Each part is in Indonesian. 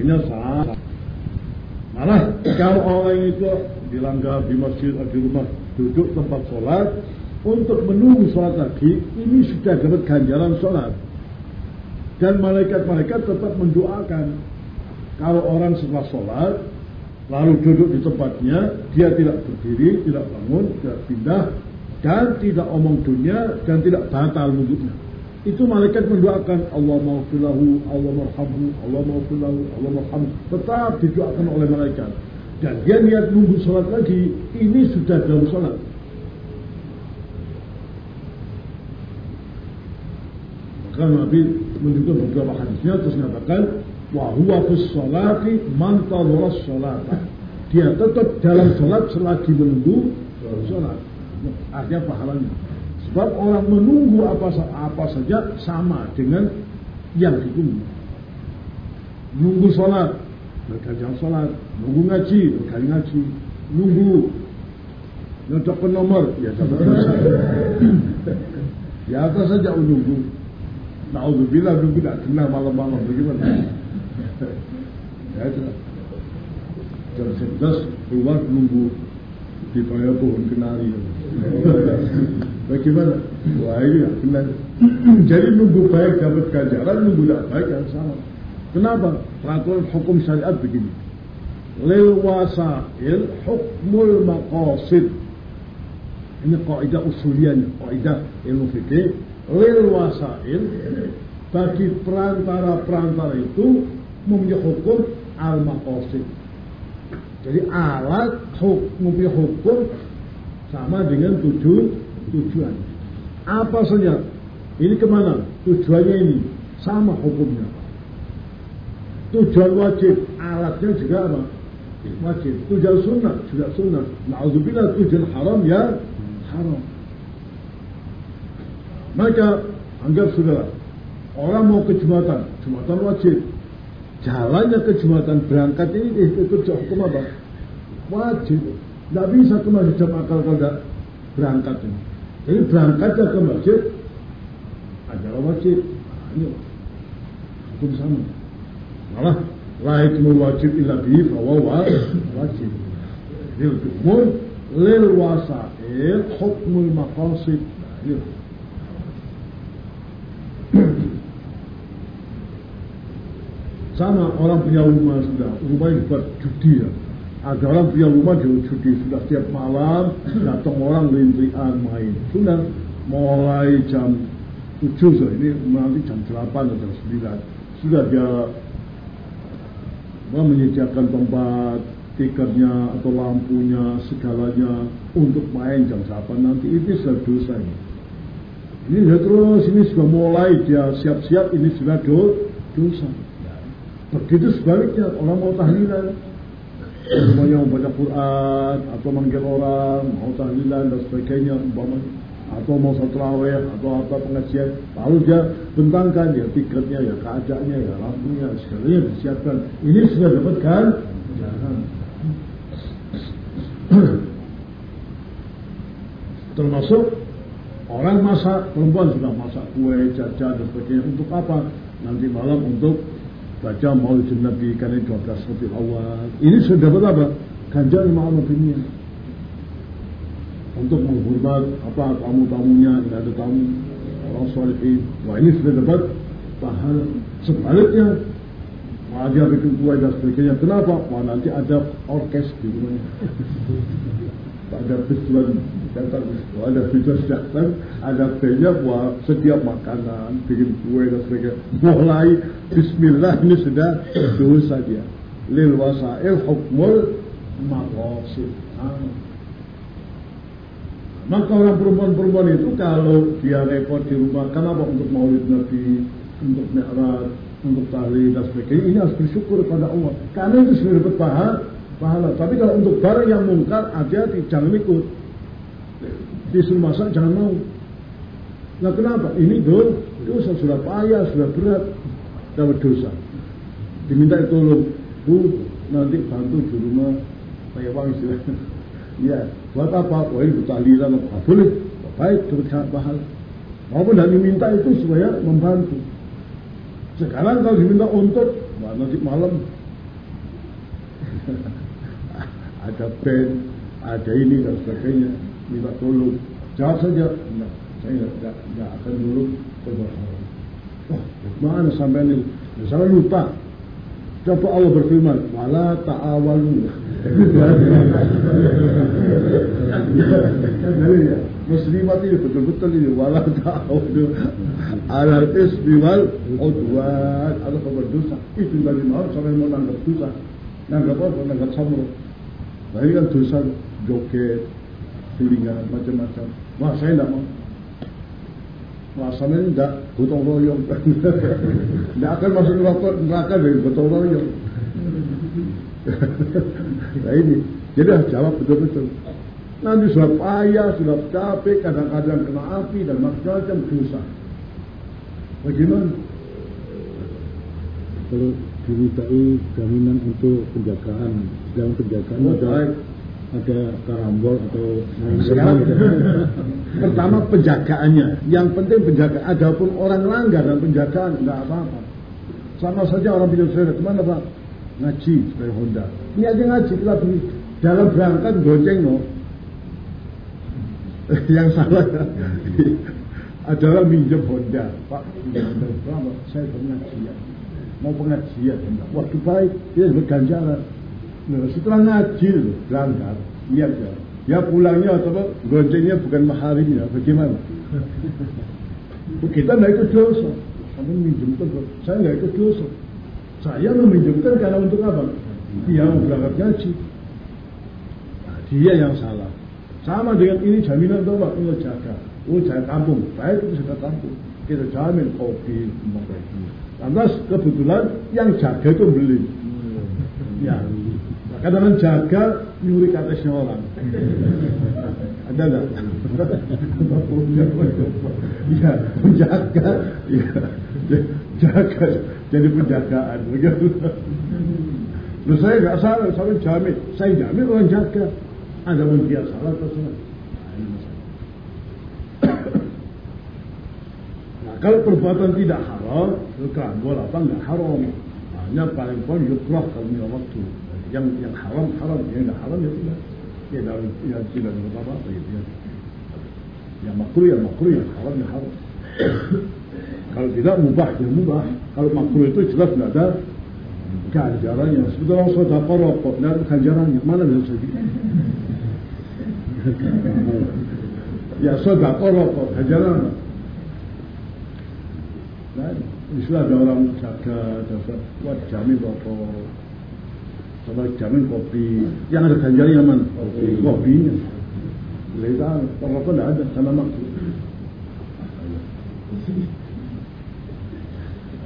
sebagainya salah. Malah kalau orang itu dilanggar di masjid atau di rumah duduk tempat sholat untuk menunggu sholat lagi, ini sudah dapat ganjaran sholat. Dan malaikat-malaikat tetap mendoakan. Kalau orang setelah sholat, lalu duduk di tempatnya, dia tidak berdiri, tidak bangun, tidak pindah, dan tidak omong dunia, dan tidak batal wudhunya. Itu malaikat mendoakan Allah maufilahu, Allah marhamhu, Allah maufilahu, Allah marhamhu. Tetap didoakan oleh malaikat. Dan dia niat nunggu sholat lagi, ini sudah dalam sholat. Maka Nabi menunjukkan beberapa hadisnya terus mengatakan wa huwa fis sholati man sholata. Dia tetap dalam sholat selagi menunggu sholat. Artinya pahalanya. Sebab orang menunggu apa apa saja sama dengan yang ditunggu. Nunggu sholat, mereka jangan sholat. Nunggu ngaji, mereka ngaji. Nunggu nyocok nomor, ya dapat Ya apa saja menunggu. Na'udzubillah nunggu tidak kenal malam-malam bagaimana? ya itu. Jam 11 keluar nunggu di pohon kenari. Bagaimana? Wah ini ya benar. Jadi nunggu baik dapat ganjaran, nunggu tidak baik yang sama. Kenapa? Peraturan hukum syariat begini. Lil wasail hukmul maqasid. Ini kaidah usuliannya, kaidah ilmu fikih lil wasail bagi perantara-perantara itu mempunyai hukum al maqasid. Jadi alat hukum, mempunyai hukum sama dengan tujuan tujuan. Apa saja? Ini ke mana? Tujuannya ini sama hukumnya. Tujuan wajib, alatnya juga apa? Wajib. Tujuan sunnah juga sunnah. Nauzubillah tujuan haram ya haram. Maka anggap saudara, orang mau ke Jumatan, Jumatan wajib. Jalannya ke Jumatan berangkat ini ikut hukum apa? Wajib. Tidak bisa ke masjid jam akal kalau tidak berangkat ini. Jadi berangkatnya ke masjid wajib. Nah, ini hukum sama. Malah laik wajib illa bi wajib. Ini hukum lil wasail hukmul maqasid. Nah, ini Sama orang punya rumah sudah, rumah ini buat judi ya. Orang punya rumah judi sudah setiap malam datang orang lintrian main. Sudah mulai jam 7 so, ini nanti jam 8 atau jam 9. Sudah dia menyediakan tempat tiketnya atau lampunya segalanya untuk main jam 8 nanti itu sudah dosa ini. Ini sudah terus ini sudah mulai dia siap-siap ini sudah dosa. Begitu sebaliknya orang mau tahlilan, semuanya mau baca Quran atau manggil orang, mau tahlilan dan sebagainya, umpamanya atau mau terawih atau apa pengajian, lalu dia bentangkan ya tiketnya ya keadaannya ya lampunya segalanya disiapkan. Ini sudah dapat kan? Termasuk orang masak, perempuan sudah masak kue, jajan dan sebagainya untuk apa? Nanti malam untuk baca maulid Nabi karena 12 Rabiul Awal. Ini sudah dapat apa? Ganjar ma'am dunia. Untuk menghormat apa tamu-tamunya, tidak ada tamu orang solehin. Wah ini sudah dapat pahala. Sebaliknya, Wah dia bikin kue dan sebagainya. Kenapa? Wah nanti ada orkes di rumahnya. ada festival datang, ada fitur datang, ada banyak buat setiap makanan, bikin kue dan sebagainya. Mulai Bismillah ini sudah dosa dia. Lil wasail hukmul maqasid. Maka orang perempuan-perempuan itu kalau dia repot di rumah, kenapa untuk maulid Nabi, untuk mi'raj, untuk tahlil dan sebagainya, ini harus bersyukur kepada Allah. Karena itu sudah dapat pahala, pahala. Tapi kalau untuk barang yang mungkar, hati-hati, jangan ikut disuruh masak jangan mau. Nah kenapa? Ini dul, dosa sudah payah, sudah berat, dapat dosa. Diminta tolong, bu nanti bantu di rumah kayak uang istilahnya. Ya, buat apa? Wah ini tahlilan apa? Boleh, baik, dapat pahala. Maupun dan diminta itu supaya membantu. Sekarang kalau diminta untuk, wah nanti malam ada band, ada ini dan sebagainya, minta tolong. Jawab saja, enggak, saya enggak akan dulu berbohong. Mana sampai ini? Saya lupa. Coba Allah berfirman, wala ta'awalu. muslimat ini betul-betul ini wala ta'awalu. Alal ismi wal udwan. Ada kabar dosa. Itu dari mau sampai mau nanggap dosa. Nanggap apa? Nanggap samro. Nah ini kan dosa joget, tulingan, macam-macam. Wah saya tidak mau. Rasanya tidak gotong royong. Tidak akan masuk neraka dari gotong royong. nah ini, jadi jawab betul-betul. Nanti sudah payah, sudah capek, kadang-kadang kena api dan macam-macam dosa. Bagaimana? Kalau dimintai jaminan untuk penjagaan, dalam penjagaan oh, ada ada karambol atau Pertama penjagaannya, yang penting penjagaan. Adapun orang langgar dan penjagaan tidak apa-apa. Sama saja orang pinjam sepeda ke mana pak? Ngaji sepeda Honda. Ini aja ngaji kita beli dalam berangkat goceng no. yang salah adalah minjem Honda. Pak, Honda? Saya pengajian. Mau pengajian. Waktu baik, dia berganjaran. Nah, setelah ngaji berangkat, lihat ya. Ya pulangnya atau goncengnya bukan maharimnya, bagaimana? Kita nggak ikut dosa. Kamu minjemkan, saya nggak ikut dosa. Saya meminjamkan karena untuk apa? Dia mau berangkat ngaji. Nah, dia yang salah. Sama dengan ini jaminan doa, Allah jaga. Oh jaga kampung, baik itu jaga kampung. Kita jamin kopi, kopi. Lantas kebetulan yang jaga itu beli. Ya, kadang jaga nyuri katesnya orang. Ada nggak? Iya, menjaga, iya, jaga, jadi penjagaan. Begitu. Loh saya nggak salah, saya jamin, saya jamin orang jaga. Ada pun dia salah atau salah. Nah, kalau perbuatan tidak haram, bola apa nggak haram. Hanya paling paling yukrah kalau waktu yang yang haram haram yang tidak haram ya tidak ya dalam ya tidak ada apa apa gitu ya yang makruh ya makruh yang haram ya haram kalau tidak mubah ya mubah kalau makruh itu jelas tidak ada ganjarannya sebetulnya tidak ada orang jaga, jaga, buat jamin rokok, sama jamin kopi. Yang ada ganjarnya yang mana? Kopi. Kopinya. Leda, rokok tidak ada, sama maksud.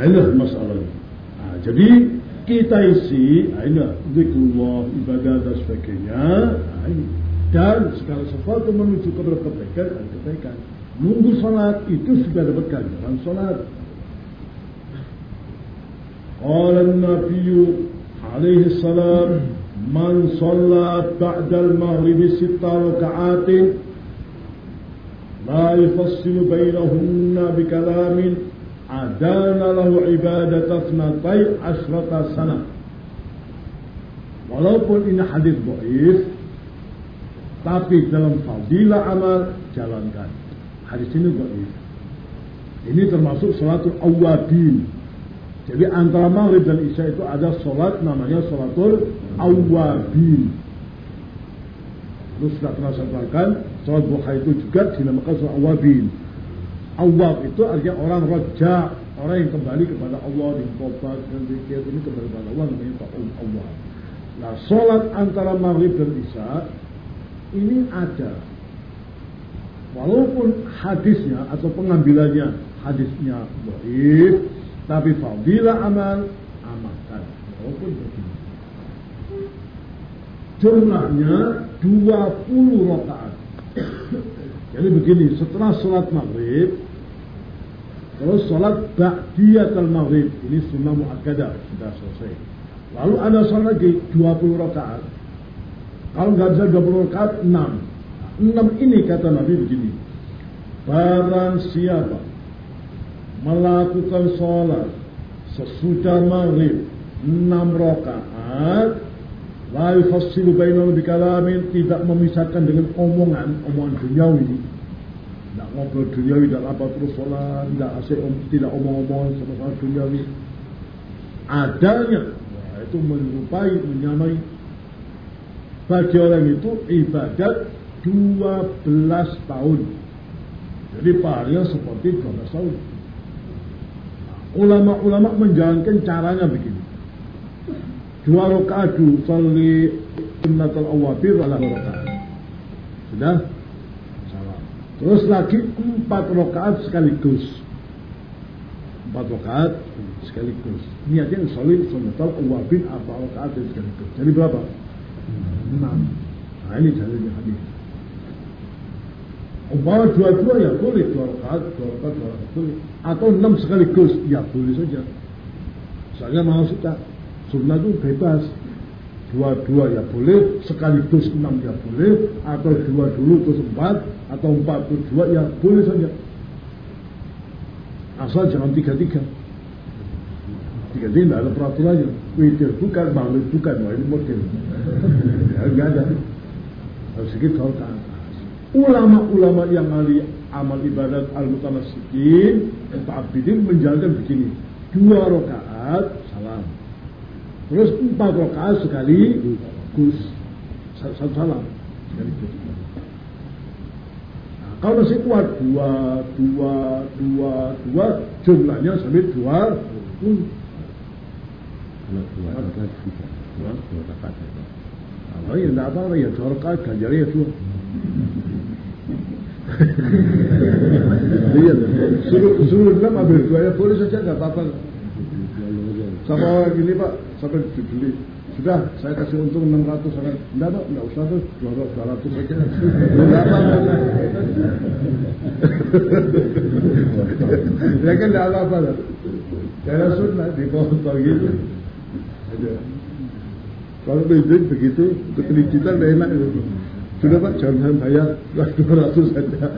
Ini masalahnya. Nah, jadi kita isi, ini zikrullah, ibadah dan sebagainya. Dan segala sesuatu menuju kepada kebaikan dan kebaikan. Nunggu sholat itu sudah dapat ganjaran sholat. Qala Nabi عليه السلام من صلى بعد المغرب ست ركعات لا يفصل بينهن بكلام عدان له عبادة اثنتي عشرة سنة walaupun ini hadis dhaif tapi dalam fadilah amal jalankan hadis ini dhaif ini termasuk salatul awabin jadi antara maghrib dan isya itu ada sholat namanya sholatul awabin. Terus sudah pernah saya terangkan, sholat itu juga dinamakan sholat awabin. Awab itu artinya orang roja, orang yang kembali kepada Allah, yang tobat, dan zikir, ini kembali kepada Allah, namanya ta'um Allah. Nah, sholat antara maghrib dan isya, ini ada. Walaupun hadisnya atau pengambilannya hadisnya baik, tapi fadilah amal, amalkan. Walaupun begini. Jumlahnya 20 rakaat. Jadi begini, setelah sholat maghrib, terus sholat ba'diyat al-maghrib, ini sunnah mu'akkadah, sudah selesai. Lalu ada sholat lagi 20 rakaat. Kalau nggak bisa 20 rakaat, 6. 6 ini kata Nabi begini. Barang siapa melakukan sholat sesudah maghrib enam rakaat La yufassilu bainahum bikalamin tidak memisahkan dengan omongan, omongan duniawi. Tidak ngobrol duniawi, tidak apa terus sholat, tidak asik, om, tidak omong-omong sama sama duniawi. Adanya, itu menyerupai, menyamai. Bagi orang itu ibadat 12 tahun. Jadi pahalanya seperti 12 tahun. Ulama-ulama menjalankan caranya begini dua rakaat salli sunnatul awabir ala rakaat. Sudah? Salam. Terus lagi empat rakaat sekaligus. Empat rakaat sekaligus. Niatnya salli sunnatul awabir apa rakaat sekaligus. Jadi berapa? Enam. Nah ini jalannya hadis. Umpama dua-dua ya boleh dua rakaat, dua rakaat, dua rakaat boleh. Atau enam sekaligus ya boleh saja. Saya mau Sunnah itu bebas. Dua-dua ya boleh, sekaligus enam ya boleh, atau dua dulu terus empat, atau empat terus dua ya boleh saja. Asal jangan tiga-tiga. Tiga-tiga tidak ada peraturannya. Witir bukan, balik bukan, wah ini model. ya enggak ada. Harus sedikit kalau. Ulama-ulama yang ahli amal ibadat al-mutamassikin, ta'abidin menjalankan begini. Dua rakaat, salam Terus empat rakaat sekali gus satu salam sekali gus. Nah, kalau masih kuat dua, dua, dua, dua, jumlahnya sampai dua puluh. Dua dua dua tidak apa-apa ya, dua rakaat ganjarnya ya dua. Iya, suruh suruh enam ambil dua ya boleh saja nggak apa-apa. Sama gini Pak, sampai dibeli. Sudah, saya kasih untung 600 sangat. Enggak, enggak, enggak usah tuh, 200 saja. Enggak apa-apa. ya kan enggak apa-apa. Karena sunnah dipotong gitu. Aja. Kalau begitu, untuk pendidikan enak. Sudah Pak, jangan bayar 200 saja.